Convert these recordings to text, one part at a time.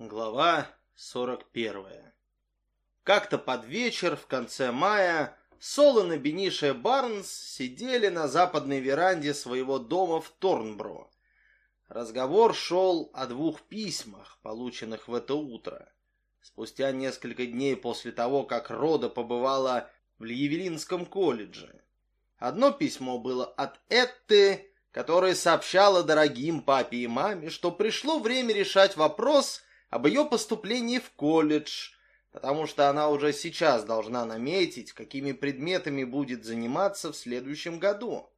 Глава 41 Как-то под вечер в конце мая Солон и Бениша Барнс сидели на западной веранде своего дома в Торнбро. Разговор шел о двух письмах, полученных в это утро. Спустя несколько дней после того, как Рода побывала в Льявелинском колледже. Одно письмо было от Этты, которая сообщала дорогим папе и маме, что пришло время решать вопрос об ее поступлении в колледж, потому что она уже сейчас должна наметить, какими предметами будет заниматься в следующем году.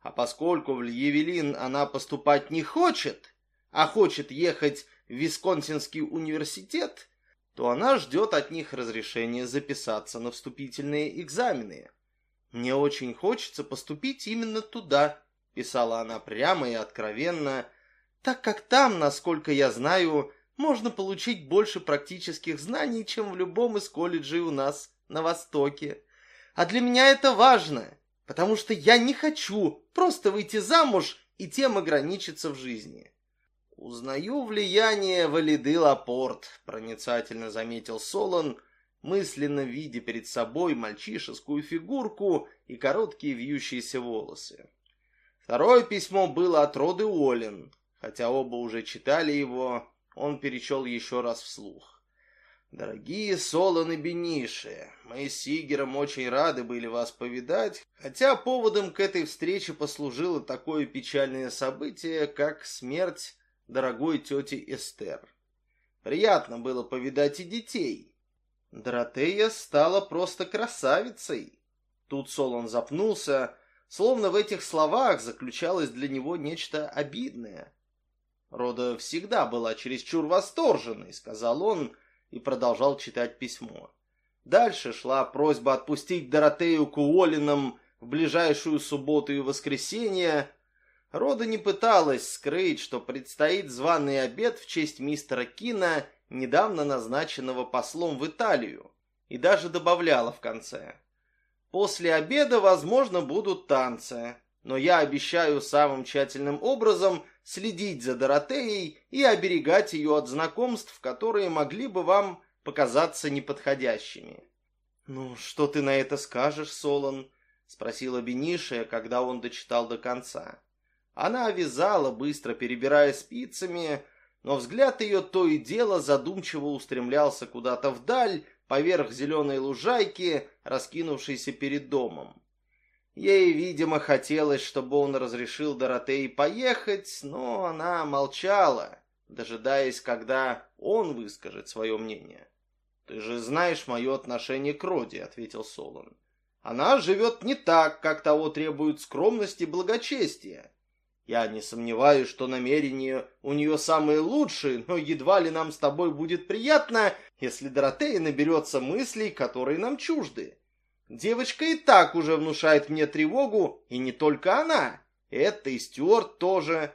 А поскольку в Льявелин она поступать не хочет, а хочет ехать в Висконсинский университет, то она ждет от них разрешения записаться на вступительные экзамены. «Мне очень хочется поступить именно туда», — писала она прямо и откровенно, «так как там, насколько я знаю, можно получить больше практических знаний, чем в любом из колледжей у нас на Востоке. А для меня это важно, потому что я не хочу просто выйти замуж и тем ограничиться в жизни. «Узнаю влияние Валиды Лапорт», — проницательно заметил Солон, мысленно видя перед собой мальчишескую фигурку и короткие вьющиеся волосы. Второе письмо было от Роды Уоллен, хотя оба уже читали его, он перечел еще раз вслух. «Дорогие Солон и Бениши, мы с Сигером очень рады были вас повидать, хотя поводом к этой встрече послужило такое печальное событие, как смерть дорогой тети Эстер. Приятно было повидать и детей. Доротея стала просто красавицей». Тут Солон запнулся, словно в этих словах заключалось для него нечто обидное. Рода всегда была чересчур восторженной, сказал он и продолжал читать письмо. Дальше шла просьба отпустить Доротею к Уоллинам в ближайшую субботу и воскресенье. Рода не пыталась скрыть, что предстоит званый обед в честь мистера Кина, недавно назначенного послом в Италию, и даже добавляла в конце. После обеда, возможно, будут танцы, но я обещаю самым тщательным образом следить за Доротеей и оберегать ее от знакомств, которые могли бы вам показаться неподходящими. «Ну, что ты на это скажешь, Солон?» — спросила Бениша, когда он дочитал до конца. Она вязала, быстро перебирая спицами, но взгляд ее то и дело задумчиво устремлялся куда-то вдаль, поверх зеленой лужайки, раскинувшейся перед домом. Ей, видимо, хотелось, чтобы он разрешил Доротее поехать, но она молчала, дожидаясь, когда он выскажет свое мнение. «Ты же знаешь мое отношение к Роде», — ответил Солон. «Она живет не так, как того требует скромность и благочестие. Я не сомневаюсь, что намерения у нее самые лучшие, но едва ли нам с тобой будет приятно, если Доротея наберется мыслей, которые нам чужды. Девочка и так уже внушает мне тревогу, и не только она. Это и Стюарт тоже.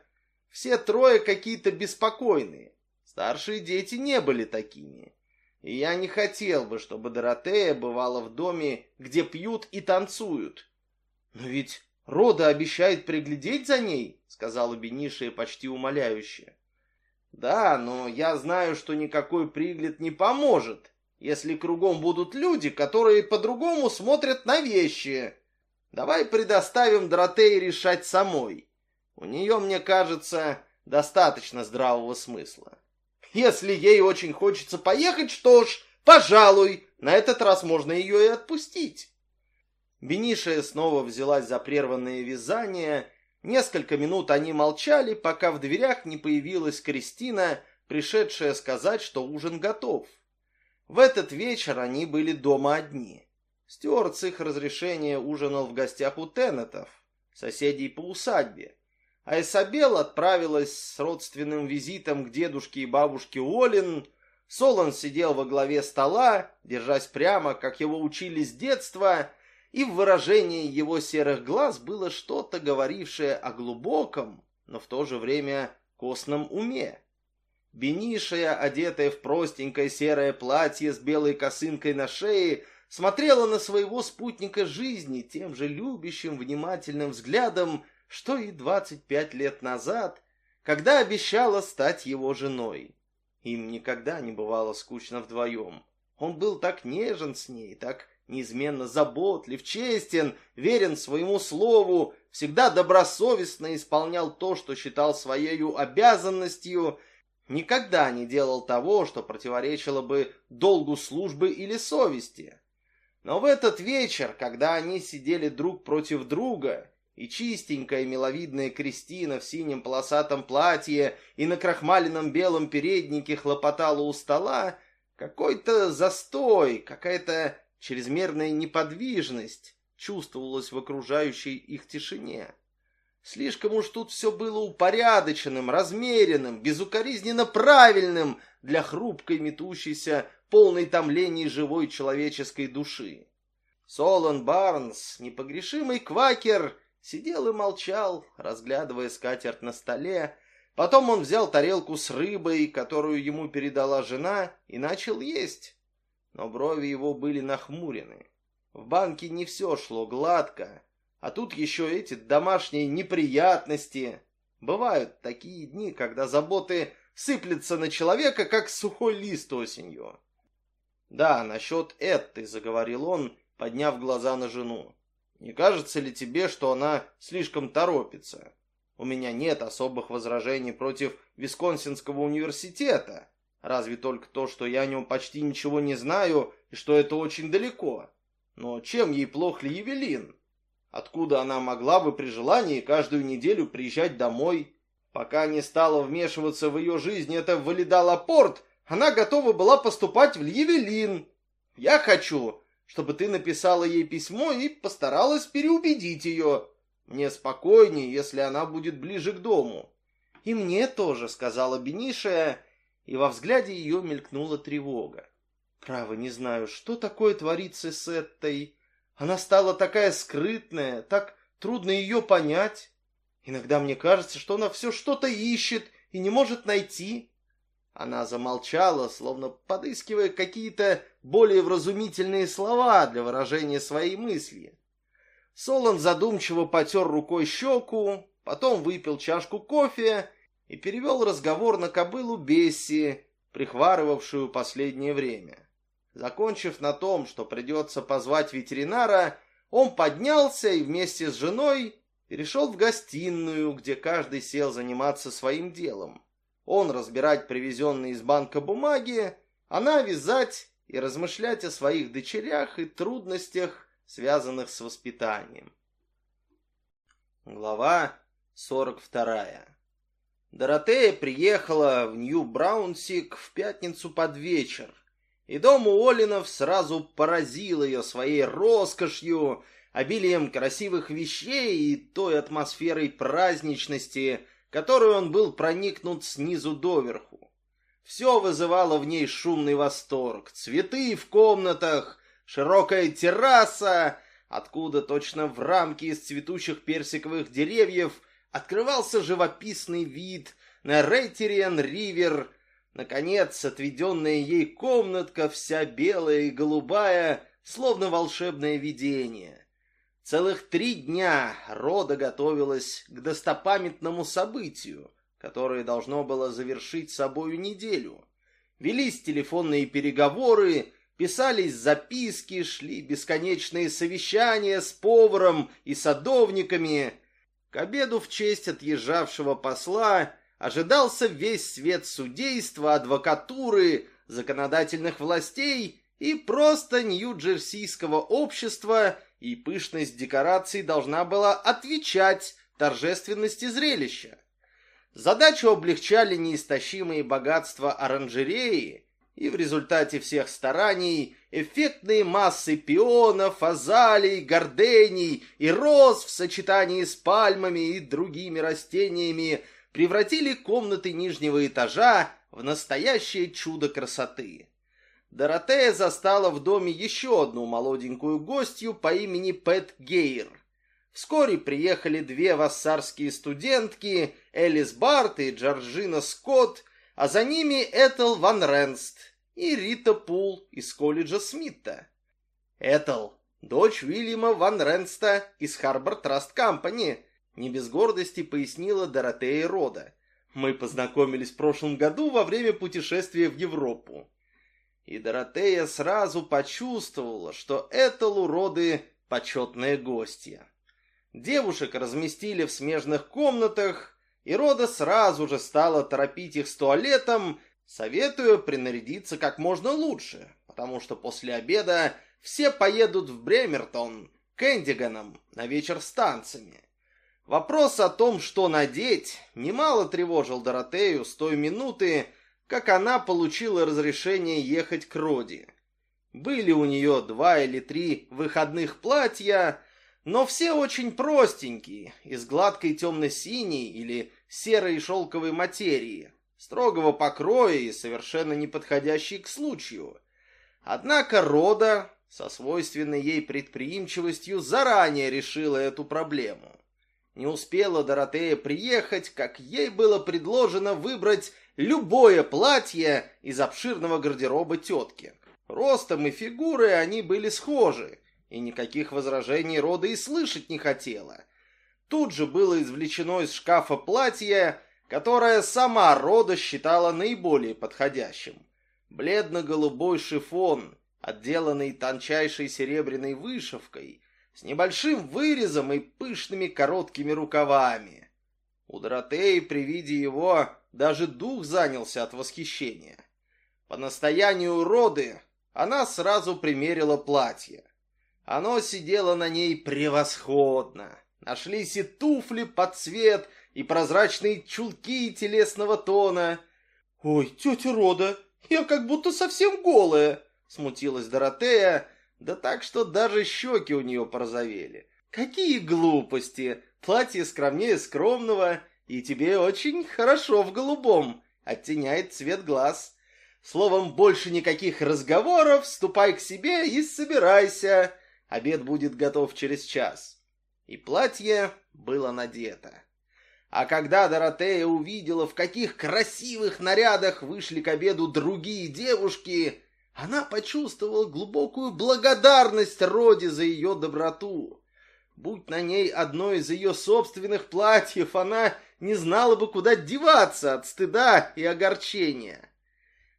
Все трое какие-то беспокойные. Старшие дети не были такими. И я не хотел бы, чтобы Доротея бывала в доме, где пьют и танцуют. Но ведь Рода обещает приглядеть за ней, сказала Бениша почти умоляюще. Да, но я знаю, что никакой пригляд не поможет если кругом будут люди, которые по-другому смотрят на вещи. Давай предоставим Доротее решать самой. У нее, мне кажется, достаточно здравого смысла. Если ей очень хочется поехать, что ж, пожалуй, на этот раз можно ее и отпустить. Бениша снова взялась за прерванное вязание. Несколько минут они молчали, пока в дверях не появилась Кристина, пришедшая сказать, что ужин готов. В этот вечер они были дома одни. Стюарт с их разрешения ужинал в гостях у Теннетов, соседей по усадьбе. А Исабел отправилась с родственным визитом к дедушке и бабушке Уоллен. Солон сидел во главе стола, держась прямо, как его учили с детства, и в выражении его серых глаз было что-то, говорившее о глубоком, но в то же время костном уме. Бенишая, одетая в простенькое серое платье с белой косынкой на шее, смотрела на своего спутника жизни тем же любящим, внимательным взглядом, что и двадцать пять лет назад, когда обещала стать его женой. Им никогда не бывало скучно вдвоем. Он был так нежен с ней, так неизменно заботлив, честен, верен своему слову, всегда добросовестно исполнял то, что считал своей обязанностью, никогда не делал того, что противоречило бы долгу службы или совести. Но в этот вечер, когда они сидели друг против друга, и чистенькая миловидная Кристина в синем полосатом платье и на крахмаленном белом переднике хлопотала у стола, какой-то застой, какая-то чрезмерная неподвижность чувствовалась в окружающей их тишине. Слишком уж тут все было упорядоченным, размеренным, безукоризненно правильным для хрупкой, метущейся, полной томлений живой человеческой души. Солон Барнс, непогрешимый квакер, сидел и молчал, разглядывая скатерть на столе. Потом он взял тарелку с рыбой, которую ему передала жена, и начал есть. Но брови его были нахмурены. В банке не все шло гладко, а тут еще эти домашние неприятности. Бывают такие дни, когда заботы сыплются на человека, как сухой лист осенью. «Да, насчет Этты», — заговорил он, подняв глаза на жену. Не кажется ли тебе, что она слишком торопится? У меня нет особых возражений против Висконсинского университета. Разве только то, что я о нем почти ничего не знаю и что это очень далеко. Но чем ей плох ли Евелин? Откуда она могла бы при желании каждую неделю приезжать домой? Пока не стала вмешиваться в ее жизнь эта Валида Лапорт, она готова была поступать в Евелин. Я хочу, чтобы ты написала ей письмо и постаралась переубедить ее. Мне спокойнее, если она будет ближе к дому. И мне тоже, сказала Бениша, и во взгляде ее мелькнула тревога. Право, не знаю, что такое творится с этой. Она стала такая скрытная, так трудно ее понять. Иногда мне кажется, что она все что-то ищет и не может найти. Она замолчала, словно подыскивая какие-то более вразумительные слова для выражения своей мысли. Солон задумчиво потер рукой щеку, потом выпил чашку кофе и перевел разговор на кобылу Бесси, прихварывавшую последнее время. Закончив на том, что придется позвать ветеринара, он поднялся и вместе с женой перешел в гостиную, где каждый сел заниматься своим делом. Он разбирать привезенные из банка бумаги, она вязать и размышлять о своих дочерях и трудностях, связанных с воспитанием. Глава 42. Доротея приехала в Нью-Браунсик в пятницу под вечер, и дом Уоллинов сразу поразил ее своей роскошью, обилием красивых вещей и той атмосферой праздничности, которой он был проникнут снизу доверху. Все вызывало в ней шумный восторг. Цветы в комнатах, широкая терраса, откуда точно в рамке из цветущих персиковых деревьев открывался живописный вид на Рейтериан-Ривер. Наконец, отведенная ей комнатка, вся белая и голубая, словно волшебное видение. Целых три дня Рода готовилась к достопамятному событию, которое должно было завершить собою неделю. Велись телефонные переговоры, писались записки, шли бесконечные совещания с поваром и садовниками. К обеду в честь отъезжавшего посла ожидался весь свет судейства, адвокатуры, законодательных властей и просто нью-джерсийского общества – и пышность декораций должна была отвечать торжественности зрелища. Задачу облегчали неистощимые богатства оранжереи, и в результате всех стараний эффектные массы пионов, азалий, гордений и роз в сочетании с пальмами и другими растениями превратили комнаты нижнего этажа в настоящее чудо красоты. Доротея застала в доме еще одну молоденькую гостью по имени Пэт Гейр. Вскоре приехали две вассарские студентки, Элис Барт и Джорджина Скотт, а за ними Этел Ван Ренст и Рита Пул из колледжа Смита. Этел, дочь Уильяма Ван Ренста из Харбор Траст Компани, не без гордости пояснила Доротея Рода. Мы познакомились в прошлом году во время путешествия в Европу. И Доротея сразу почувствовала, что это Луроды почетные гостья. Девушек разместили в смежных комнатах, и Рода сразу же стала торопить их с туалетом, советуя принарядиться как можно лучше, потому что после обеда все поедут в Бремертон к Эндиганам на вечер с танцами. Вопрос о том, что надеть, немало тревожил Доротею с той минуты, как она получила разрешение ехать к Роди. Были у нее два или три выходных платья, но все очень простенькие, из гладкой темно-синей или серой шелковой материи, строгого покроя и совершенно не подходящие к случаю. Однако Рода со свойственной ей предприимчивостью заранее решила эту проблему. Не успела Доротея приехать, как ей было предложено выбрать любое платье из обширного гардероба тетки. Ростом и фигурой они были схожи, и никаких возражений рода и слышать не хотела. Тут же было извлечено из шкафа платье, которое сама рода считала наиболее подходящим. Бледно-голубой шифон, отделанный тончайшей серебряной вышивкой, с небольшим вырезом и пышными короткими рукавами. У Доротеи при виде его даже дух занялся от восхищения. По настоянию роды она сразу примерила платье. Оно сидело на ней превосходно. Нашлись и туфли под цвет, и прозрачные чулки телесного тона. «Ой, тетя Рода, я как будто совсем голая!» Смутилась Доротея, да так, что даже щеки у нее порозовели. Какие глупости! Платье скромнее скромного, и тебе очень хорошо в голубом, оттеняет цвет глаз. Словом, больше никаких разговоров, ступай к себе и собирайся. Обед будет готов через час. И платье было надето. А когда Доротея увидела, в каких красивых нарядах вышли к обеду другие девушки, она почувствовала глубокую благодарность Роде за ее доброту. Будь на ней одно из ее собственных платьев, она не знала бы, куда деваться от стыда и огорчения.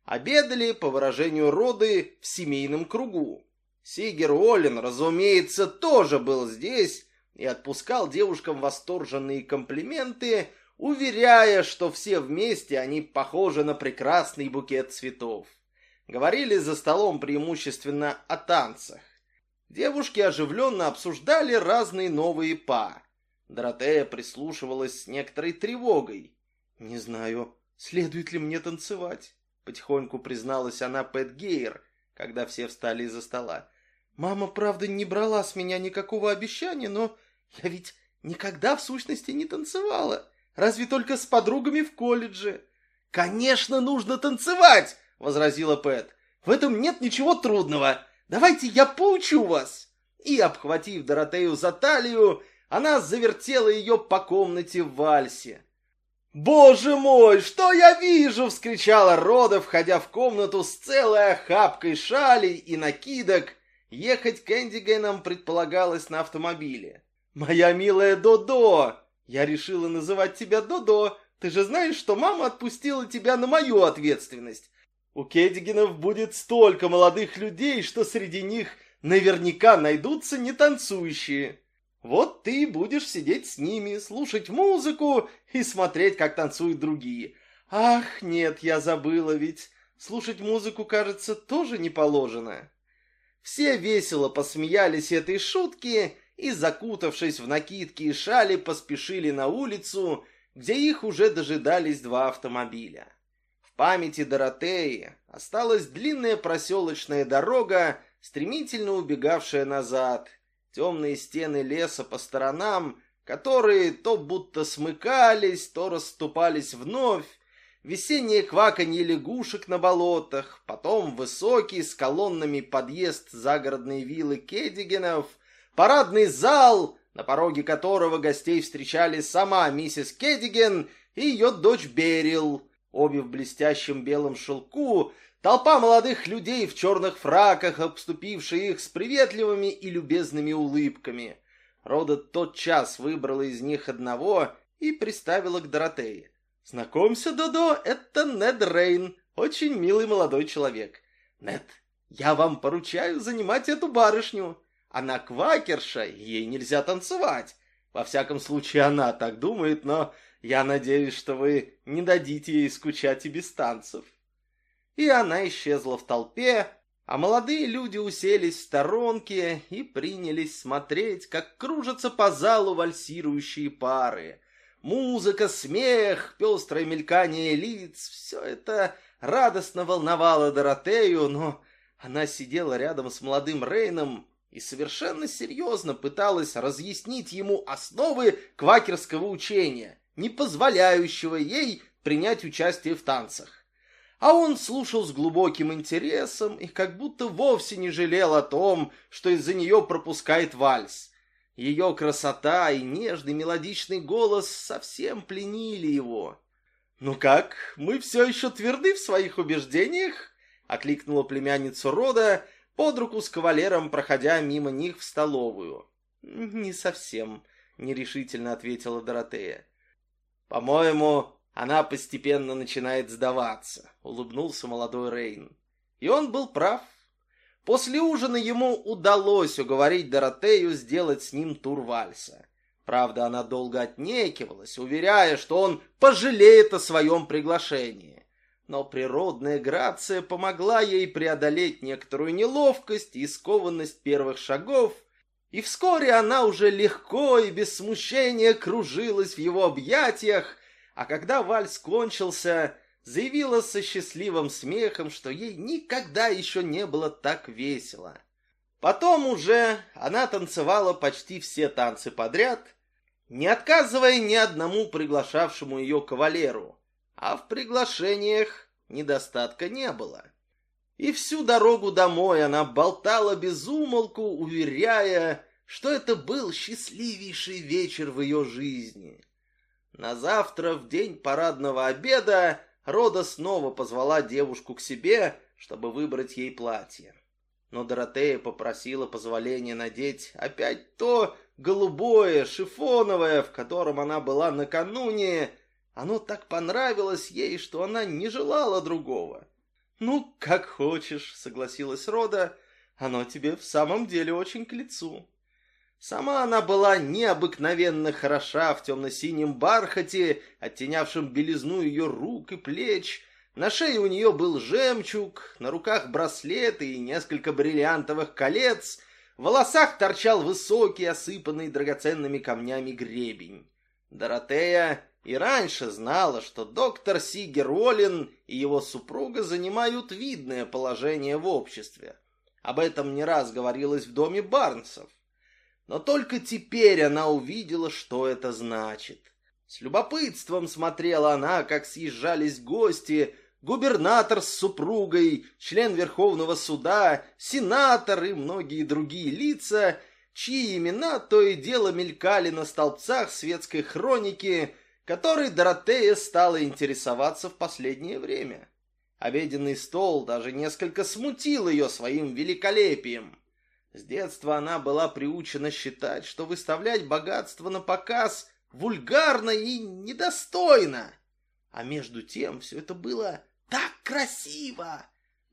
Обедали, по выражению Роды, в семейном кругу. Сигер Оллен, разумеется, тоже был здесь и отпускал девушкам восторженные комплименты, уверяя, что все вместе они похожи на прекрасный букет цветов. Говорили за столом преимущественно о танцах. Девушки оживленно обсуждали разные новые па. Доротея прислушивалась с некоторой тревогой. «Не знаю, следует ли мне танцевать», — потихоньку призналась она Пэт Гейр, когда все встали из-за стола. «Мама, правда, не брала с меня никакого обещания, но я ведь никогда в сущности не танцевала, разве только с подругами в колледже». «Конечно, нужно танцевать!» — возразила Пэт. «В этом нет ничего трудного. Давайте я поучу вас!» И, обхватив Доротею за талию, она завертела ее по комнате в вальсе. «Боже мой, что я вижу!» — вскричала Рода, входя в комнату с целой охапкой шалей и накидок. Ехать к Эндигенам предполагалось на автомобиле. «Моя милая Додо!» Я решила называть тебя Додо. Ты же знаешь, что мама отпустила тебя на мою ответственность. У Кедигинов будет столько молодых людей, что среди них наверняка найдутся нетанцующие. Вот ты будешь сидеть с ними, слушать музыку и смотреть, как танцуют другие. Ах, нет, я забыла, ведь слушать музыку, кажется, тоже не положено. Все весело посмеялись этой шутки и, закутавшись в накидки и шали, поспешили на улицу, где их уже дожидались два автомобиля памяти Доротеи осталась длинная проселочная дорога, стремительно убегавшая назад, темные стены леса по сторонам, которые то будто смыкались, то расступались вновь, весеннее кваканье лягушек на болотах, потом высокий с колоннами подъезд загородной виллы Кедигенов, парадный зал, на пороге которого гостей встречали сама миссис Кедиген и ее дочь Берил, обе в блестящем белом шелку, толпа молодых людей в черных фраках, обступившие их с приветливыми и любезными улыбками. Рода тотчас выбрала из них одного и приставила к Доротее. Знакомься, Додо, это Нед Рейн, очень милый молодой человек. Нед, я вам поручаю занимать эту барышню. Она квакерша, ей нельзя танцевать. Во всяком случае, она так думает, но я надеюсь, что вы не дадите ей скучать и без танцев. И она исчезла в толпе, а молодые люди уселись в сторонке и принялись смотреть, как кружатся по залу вальсирующие пары. Музыка, смех, пестрое мелькание лиц — все это радостно волновало Доротею, но она сидела рядом с молодым Рейном и совершенно серьезно пыталась разъяснить ему основы квакерского учения, не позволяющего ей принять участие в танцах. А он слушал с глубоким интересом и как будто вовсе не жалел о том, что из-за нее пропускает вальс. Ее красота и нежный мелодичный голос совсем пленили его. «Ну как, мы все еще тверды в своих убеждениях?» — окликнула племянницу рода, под руку с кавалером, проходя мимо них в столовую. «Не совсем», — нерешительно ответила Доротея. «По-моему, она постепенно начинает сдаваться, улыбнулся молодой Рейн. И он был прав. После ужина ему удалось уговорить Доротею сделать с ним тур вальса. Правда, она долго отнекивалась, уверяя, что он пожалеет о своем приглашении. Но природная грация помогла ей преодолеть некоторую неловкость и скованность первых шагов, и вскоре она уже легко и без смущения кружилась в его объятиях, а когда вальс кончился, заявила со счастливым смехом, что ей никогда еще не было так весело. Потом уже она танцевала почти все танцы подряд, не отказывая ни одному приглашавшему ее кавалеру, а в приглашениях недостатка не было. И всю дорогу домой она болтала без умолку, уверяя, что это был счастливейший вечер в ее жизни. На завтра, в день парадного обеда, Рода снова позвала девушку к себе, чтобы выбрать ей платье. Но Доротея попросила позволения надеть опять то голубое, шифоновое, в котором она была накануне. Оно так понравилось ей, что она не желала другого. «Ну, как хочешь», — согласилась Рода, — «оно тебе в самом деле очень к лицу». Сама она была необыкновенно хороша в темно-синем бархате, оттенявшем белизну ее рук и плеч. На шее у нее был жемчуг, на руках браслеты и несколько бриллиантовых колец. В волосах торчал высокий, осыпанный драгоценными камнями гребень. Доротея и раньше знала, что доктор Сигер Уоллен и его супруга занимают видное положение в обществе. Об этом не раз говорилось в доме Барнсов. Но только теперь она увидела, что это значит. С любопытством смотрела она, как съезжались гости, губернатор с супругой, член Верховного суда, сенатор и многие другие лица, чьи имена то и дело мелькали на столбцах светской хроники, которой Доротея стала интересоваться в последнее время. Обеденный стол даже несколько смутил ее своим великолепием. С детства она была приучена считать, что выставлять богатство на показ вульгарно и недостойно. А между тем все это было так красиво.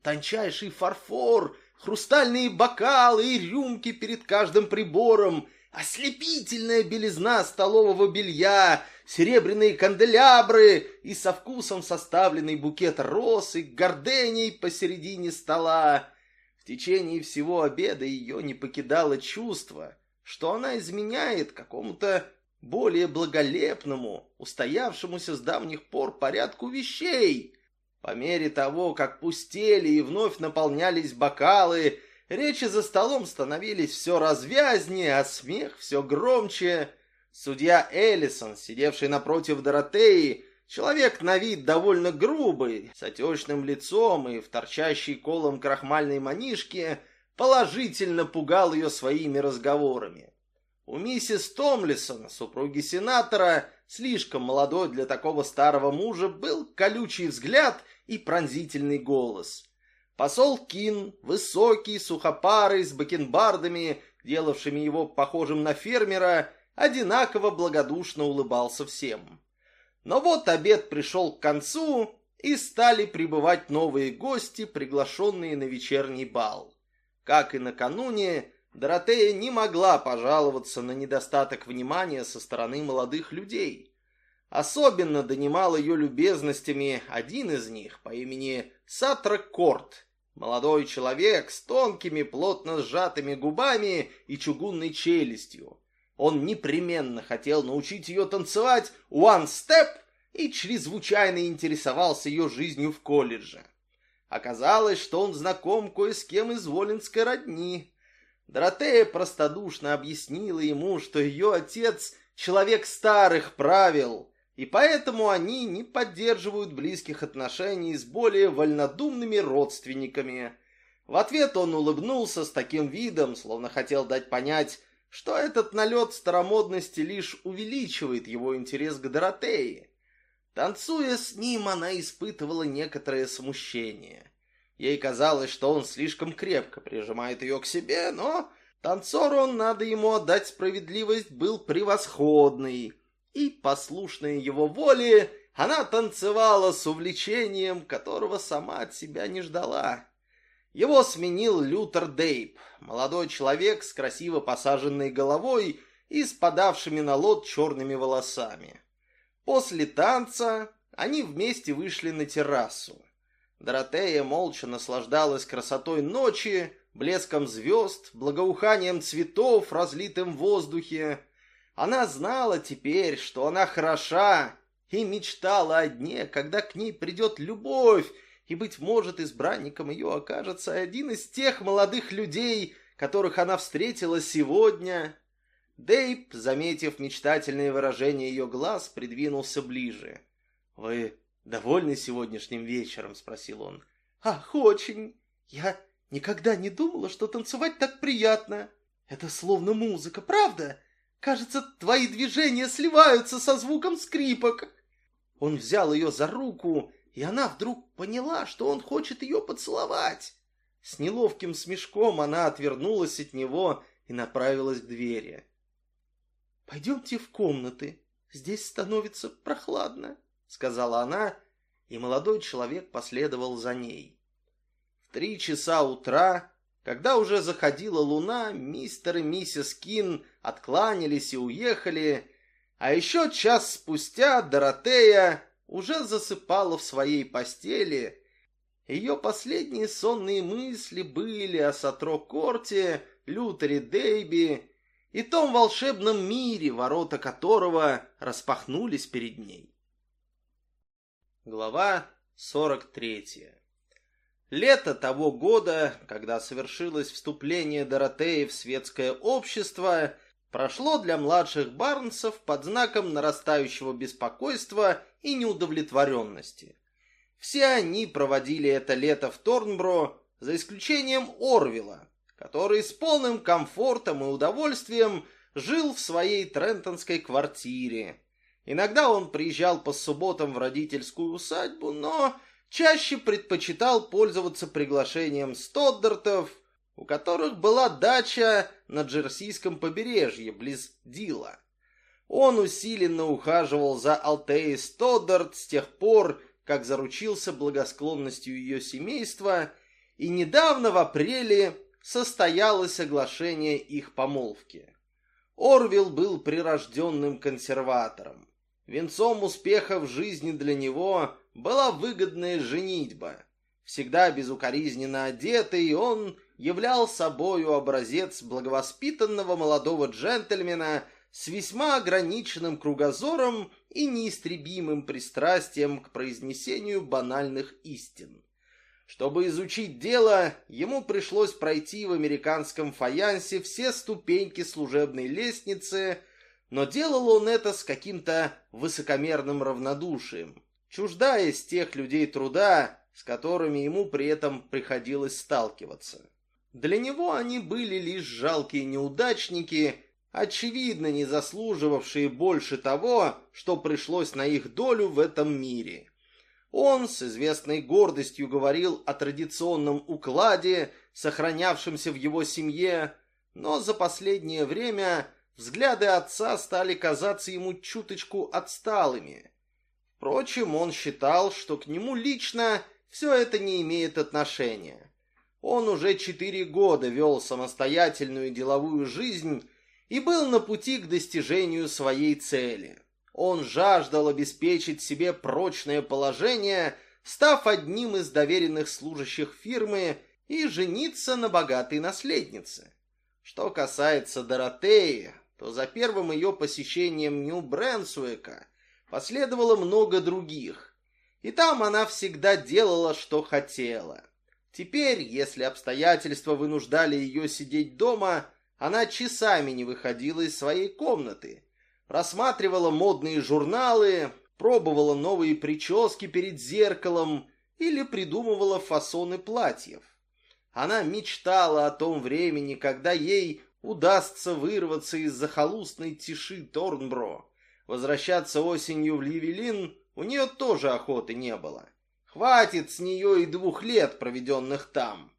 Тончайший фарфор, хрустальные бокалы и рюмки перед каждым прибором, ослепительная белизна столового белья, серебряные канделябры и со вкусом составленный букет роз и гордений посередине стола течение всего обеда ее не покидало чувство, что она изменяет какому-то более благолепному, устоявшемуся с давних пор порядку вещей. По мере того, как пустели и вновь наполнялись бокалы, речи за столом становились все развязнее, а смех все громче. Судья Эллисон, сидевший напротив Доротеи, Человек на вид довольно грубый, с отечным лицом и в торчащей колом крахмальной манишке, положительно пугал ее своими разговорами. У миссис Томлисон, супруги сенатора, слишком молодой для такого старого мужа, был колючий взгляд и пронзительный голос. Посол Кин, высокий, сухопарый, с бакенбардами, делавшими его похожим на фермера, одинаково благодушно улыбался всем. Но вот обед пришел к концу, и стали прибывать новые гости, приглашенные на вечерний бал. Как и накануне, Доротея не могла пожаловаться на недостаток внимания со стороны молодых людей. Особенно донимал ее любезностями один из них по имени Сатра Корт, молодой человек с тонкими, плотно сжатыми губами и чугунной челюстью. Он непременно хотел научить ее танцевать «one step» и чрезвычайно интересовался ее жизнью в колледже. Оказалось, что он знаком кое с кем из Волинской родни. Доротея простодушно объяснила ему, что ее отец — человек старых правил, и поэтому они не поддерживают близких отношений с более вольнодумными родственниками. В ответ он улыбнулся с таким видом, словно хотел дать понять, что этот налет старомодности лишь увеличивает его интерес к Доротее. Танцуя с ним, она испытывала некоторое смущение. Ей казалось, что он слишком крепко прижимает ее к себе, но танцор он, надо ему отдать справедливость, был превосходный. И, послушная его воле, она танцевала с увлечением, которого сама от себя не ждала. Его сменил Лютер Дейп, молодой человек с красиво посаженной головой и с подавшими на лоб черными волосами. После танца они вместе вышли на террасу. Доротея молча наслаждалась красотой ночи, блеском звезд, благоуханием цветов, разлитым в воздухе. Она знала теперь, что она хороша, и мечтала о дне, когда к ней придет любовь, и, быть может, избранником ее окажется один из тех молодых людей, которых она встретила сегодня Дейп, заметив мечтательное выражение ее глаз, придвинулся ближе. «Вы довольны сегодняшним вечером?» — спросил он. «Ах, очень! Я никогда не думала, что танцевать так приятно. Это словно музыка, правда? Кажется, твои движения сливаются со звуком скрипок». Он взял ее за руку, и она вдруг поняла, что он хочет ее поцеловать. С неловким смешком она отвернулась от него и направилась к двери. «Пойдемте в комнаты, здесь становится прохладно», — сказала она, и молодой человек последовал за ней. В три часа утра, когда уже заходила луна, мистер и миссис Кин откланялись и уехали, а еще час спустя Доротея уже засыпала в своей постели. Ее последние сонные мысли были о Сатро Корте, Лютере Дейби и том волшебном мире, ворота которого распахнулись перед ней. Глава 43 Лето того года, когда совершилось вступление Доротеи в светское общество, прошло для младших Барнсов под знаком нарастающего беспокойства и неудовлетворенности. Все они проводили это лето в Торнбро, за исключением Орвила, который с полным комфортом и удовольствием жил в своей трентонской квартире. Иногда он приезжал по субботам в родительскую усадьбу, но чаще предпочитал пользоваться приглашением Стоддартов, у которых была дача на Джерсийском побережье, близ Дила. Он усиленно ухаживал за Алтеей Стоддарт с тех пор, как заручился благосклонностью ее семейства, и недавно в апреле состоялось соглашение их помолвки. Орвилл был прирожденным консерватором. Венцом успеха в жизни для него была выгодная женитьба. Всегда безукоризненно одетый, он являл собою образец благовоспитанного молодого джентльмена с весьма ограниченным кругозором и неистребимым пристрастием к произнесению банальных истин. Чтобы изучить дело, ему пришлось пройти в американском фаянсе все ступеньки служебной лестницы, но делал он это с каким-то высокомерным равнодушием, чуждаясь тех людей труда, с которыми ему при этом приходилось сталкиваться. Для него они были лишь жалкие неудачники, очевидно не заслуживавшие больше того, что пришлось на их долю в этом мире. Он с известной гордостью говорил о традиционном укладе, сохранявшемся в его семье, но за последнее время взгляды отца стали казаться ему чуточку отсталыми. Впрочем, он считал, что к нему лично все это не имеет отношения. Он уже четыре года вел самостоятельную деловую жизнь и был на пути к достижению своей цели. Он жаждал обеспечить себе прочное положение, став одним из доверенных служащих фирмы и жениться на богатой наследнице. Что касается Доротеи, то за первым ее посещением Нью-Брэнсуэка последовало много других, и там она всегда делала, что хотела. Теперь, если обстоятельства вынуждали ее сидеть дома, она часами не выходила из своей комнаты, просматривала модные журналы, пробовала новые прически перед зеркалом или придумывала фасоны платьев. Она мечтала о том времени, когда ей удастся вырваться из захолустной тиши Торнбро. Возвращаться осенью в Ливелин у нее тоже охоты не было. Хватит с нее и двух лет, проведенных там.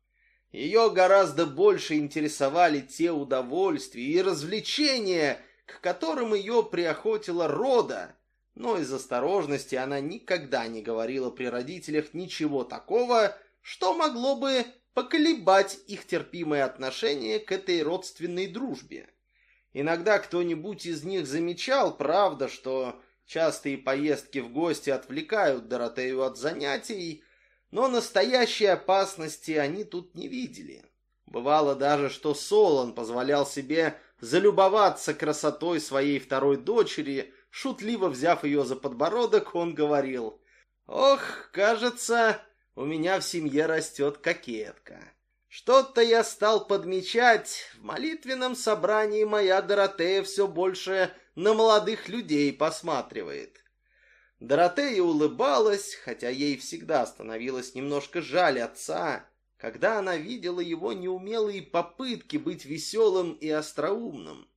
Ее гораздо больше интересовали те удовольствия и развлечения, к которым ее приохотила рода, но из осторожности она никогда не говорила при родителях ничего такого, что могло бы поколебать их терпимое отношение к этой родственной дружбе. Иногда кто-нибудь из них замечал, правда, что частые поездки в гости отвлекают Доротею от занятий, но настоящей опасности они тут не видели. Бывало даже, что Солон позволял себе залюбоваться красотой своей второй дочери, шутливо взяв ее за подбородок, он говорил, «Ох, кажется, у меня в семье растет кокетка. Что-то я стал подмечать, в молитвенном собрании моя Доротея все больше на молодых людей посматривает. Доротея улыбалась, хотя ей всегда становилось немножко жаль отца, когда она видела его неумелые попытки быть веселым и остроумным.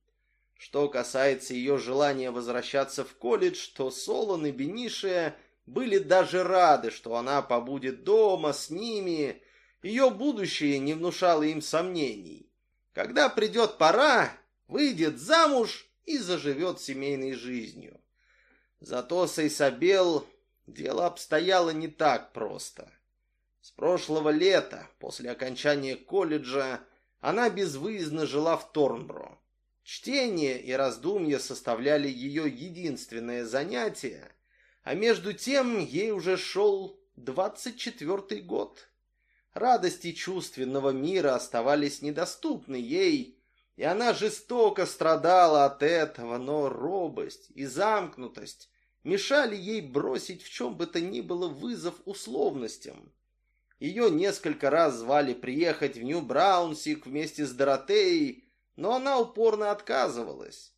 Что касается ее желания возвращаться в колледж, то Солон и Бенишия были даже рады, что она побудет дома с ними. Ее будущее не внушало им сомнений. Когда придет пора, выйдет замуж и заживет семейной жизнью. Зато с Эйсабел дело обстояло не так просто. С прошлого лета, после окончания колледжа, она безвыездно жила в Торнбро. Чтение и раздумья составляли ее единственное занятие, а между тем ей уже шел двадцать четвертый год. Радости чувственного мира оставались недоступны ей, и она жестоко страдала от этого, но робость и замкнутость мешали ей бросить в чем бы то ни было вызов условностям. Ее несколько раз звали приехать в Нью-Браунсик вместе с Доротеей, но она упорно отказывалась.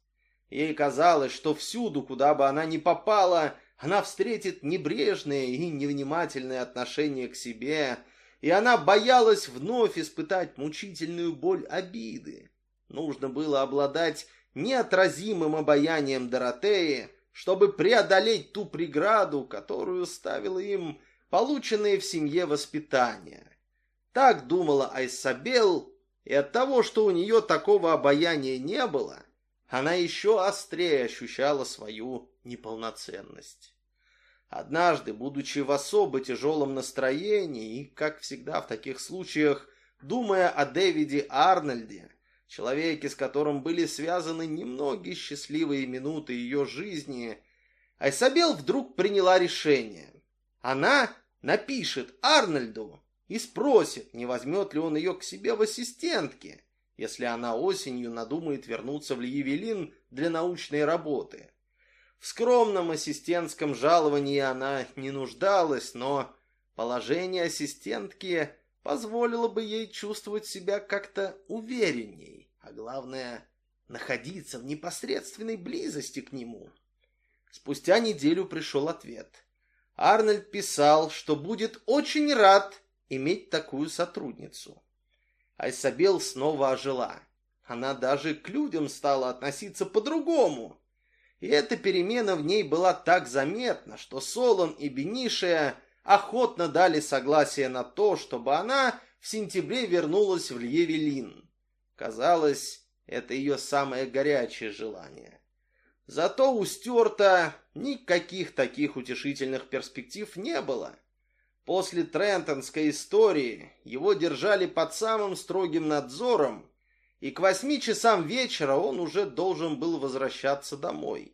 Ей казалось, что всюду, куда бы она ни попала, она встретит небрежное и невнимательное отношение к себе, и она боялась вновь испытать мучительную боль обиды. Нужно было обладать неотразимым обаянием Доротеи, чтобы преодолеть ту преграду, которую ставило им полученное в семье воспитание. Так думала Айсабел, и от того, что у нее такого обаяния не было, она еще острее ощущала свою неполноценность. Однажды, будучи в особо тяжелом настроении и, как всегда в таких случаях, думая о Дэвиде Арнольде, человеке, с которым были связаны немногие счастливые минуты ее жизни, Айсабел вдруг приняла решение. Она напишет Арнольду и спросит, не возьмет ли он ее к себе в ассистентки, если она осенью надумает вернуться в Льявелин для научной работы. В скромном ассистентском жаловании она не нуждалась, но положение ассистентки позволило бы ей чувствовать себя как-то уверенней, а главное, находиться в непосредственной близости к нему. Спустя неделю пришел ответ. Арнольд писал, что будет очень рад иметь такую сотрудницу. Айсабел снова ожила. Она даже к людям стала относиться по-другому. И эта перемена в ней была так заметна, что Солон и Бенишия охотно дали согласие на то, чтобы она в сентябре вернулась в Льевелин. Казалось, это ее самое горячее желание. Зато у Стюарта никаких таких утешительных перспектив не было. После Трентонской истории его держали под самым строгим надзором, и к восьми часам вечера он уже должен был возвращаться домой.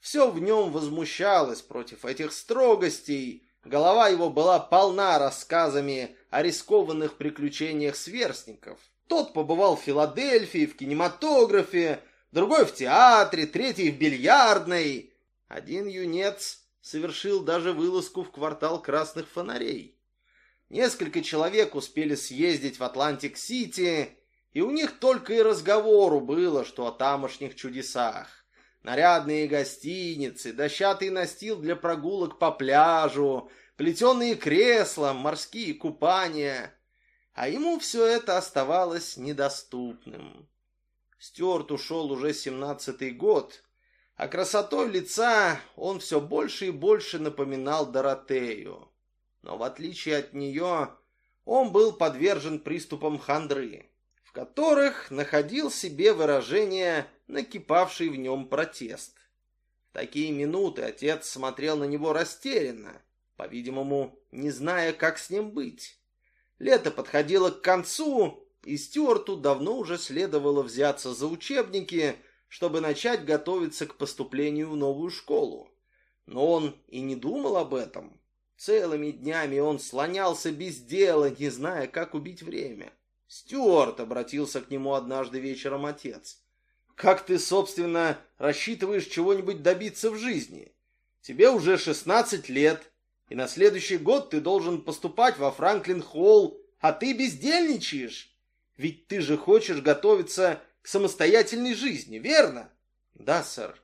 Все в нем возмущалось против этих строгостей, голова его была полна рассказами о рискованных приключениях сверстников. Тот побывал в Филадельфии, в кинематографе, другой в театре, третий в бильярдной. Один юнец совершил даже вылазку в квартал красных фонарей. Несколько человек успели съездить в Атлантик-Сити, и у них только и разговору было, что о тамошних чудесах. Нарядные гостиницы, дощатый настил для прогулок по пляжу, плетеные кресла, морские купания. А ему все это оставалось недоступным. Стюарт ушел уже семнадцатый год, а красотой лица он все больше и больше напоминал Доротею. Но в отличие от нее, он был подвержен приступам хандры, в которых находил себе выражение накипавший в нем протест. В такие минуты отец смотрел на него растерянно, по-видимому, не зная, как с ним быть. Лето подходило к концу, и Стюарту давно уже следовало взяться за учебники – чтобы начать готовиться к поступлению в новую школу. Но он и не думал об этом. Целыми днями он слонялся без дела, не зная, как убить время. «Стюарт», — обратился к нему однажды вечером отец, — «как ты, собственно, рассчитываешь чего-нибудь добиться в жизни? Тебе уже шестнадцать лет, и на следующий год ты должен поступать во Франклин-Холл, а ты бездельничаешь. Ведь ты же хочешь готовиться к самостоятельной жизни, верно? Да, сэр.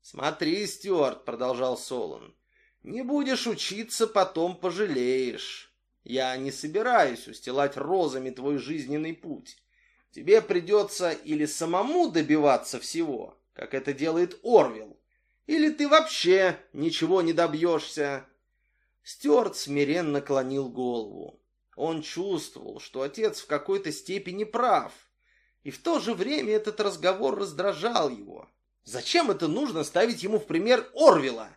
Смотри, Стюарт, продолжал Солон. Не будешь учиться, потом пожалеешь. Я не собираюсь устилать розами твой жизненный путь. Тебе придется или самому добиваться всего, как это делает Орвилл, или ты вообще ничего не добьешься. Стюарт смиренно клонил голову. Он чувствовал, что отец в какой-то степени прав, и в то же время этот разговор раздражал его. Зачем это нужно ставить ему в пример Орвела?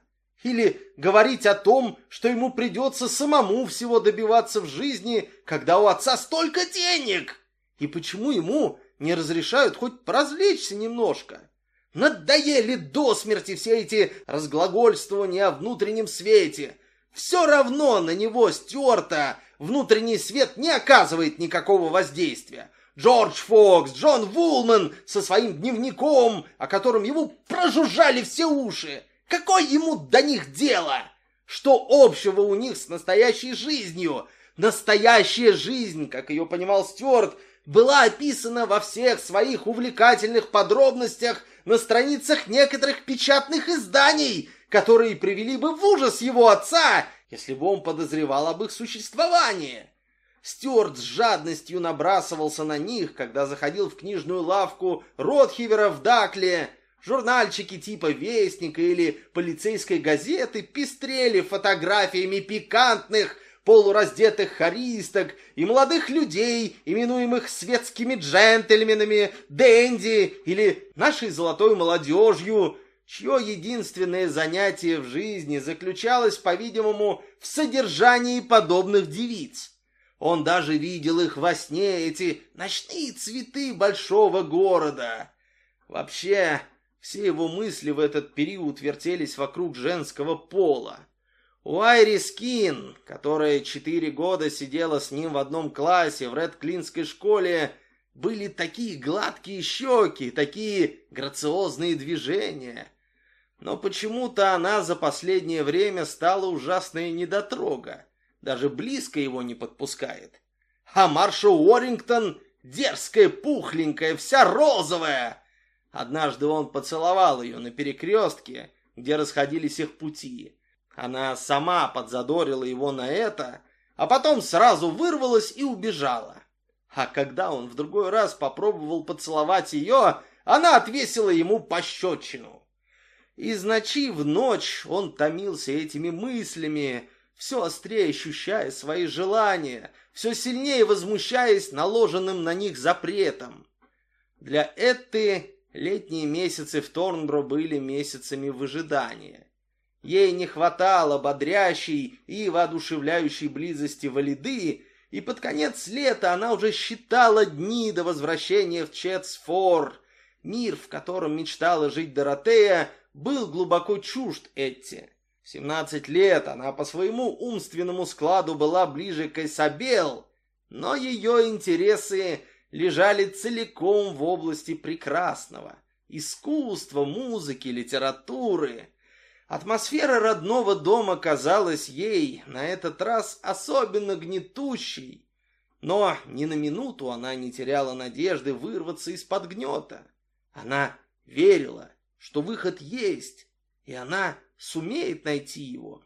Или говорить о том, что ему придется самому всего добиваться в жизни, когда у отца столько денег? И почему ему не разрешают хоть поразвлечься немножко? Надоели до смерти все эти разглагольствования о внутреннем свете. Все равно на него, Стюарта, внутренний свет не оказывает никакого воздействия. Джордж Фокс, Джон Вулман со своим дневником, о котором ему прожужжали все уши. Какое ему до них дело? Что общего у них с настоящей жизнью? Настоящая жизнь, как ее понимал Стюарт, была описана во всех своих увлекательных подробностях на страницах некоторых печатных изданий, которые привели бы в ужас его отца, если бы он подозревал об их существовании. Стюарт с жадностью набрасывался на них, когда заходил в книжную лавку Ротхивера в Дакле. Журнальчики типа «Вестника» или «Полицейской газеты» пестрели фотографиями пикантных, полураздетых харисток и молодых людей, именуемых светскими джентльменами, денди или нашей золотой молодежью, чье единственное занятие в жизни заключалось, по-видимому, в содержании подобных девиц. Он даже видел их во сне, эти ночные цветы большого города. Вообще, все его мысли в этот период вертелись вокруг женского пола. У Айри Скин, которая четыре года сидела с ним в одном классе в Редклинской школе, были такие гладкие щеки, такие грациозные движения. Но почему-то она за последнее время стала ужасной недотрога даже близко его не подпускает. А Марша Уоррингтон дерзкая, пухленькая, вся розовая. Однажды он поцеловал ее на перекрестке, где расходились их пути. Она сама подзадорила его на это, а потом сразу вырвалась и убежала. А когда он в другой раз попробовал поцеловать ее, она отвесила ему пощечину. Из ночи в ночь он томился этими мыслями, все острее ощущая свои желания, все сильнее возмущаясь наложенным на них запретом. Для Этты Летние месяцы в Торнбро были месяцами выжидания. Ей не хватало бодрящей и воодушевляющей близости Валиды, и под конец лета она уже считала дни до возвращения в Четсфор. Мир, в котором мечтала жить Доротея, был глубоко чужд Этти. В 17 лет она по своему умственному складу была ближе к Исабел, но ее интересы лежали целиком в области прекрасного. Искусства, музыки, литературы. Атмосфера родного дома казалась ей на этот раз особенно гнетущей. Но ни на минуту она не теряла надежды вырваться из-под гнета. Она верила, что выход есть, и она сумеет найти его.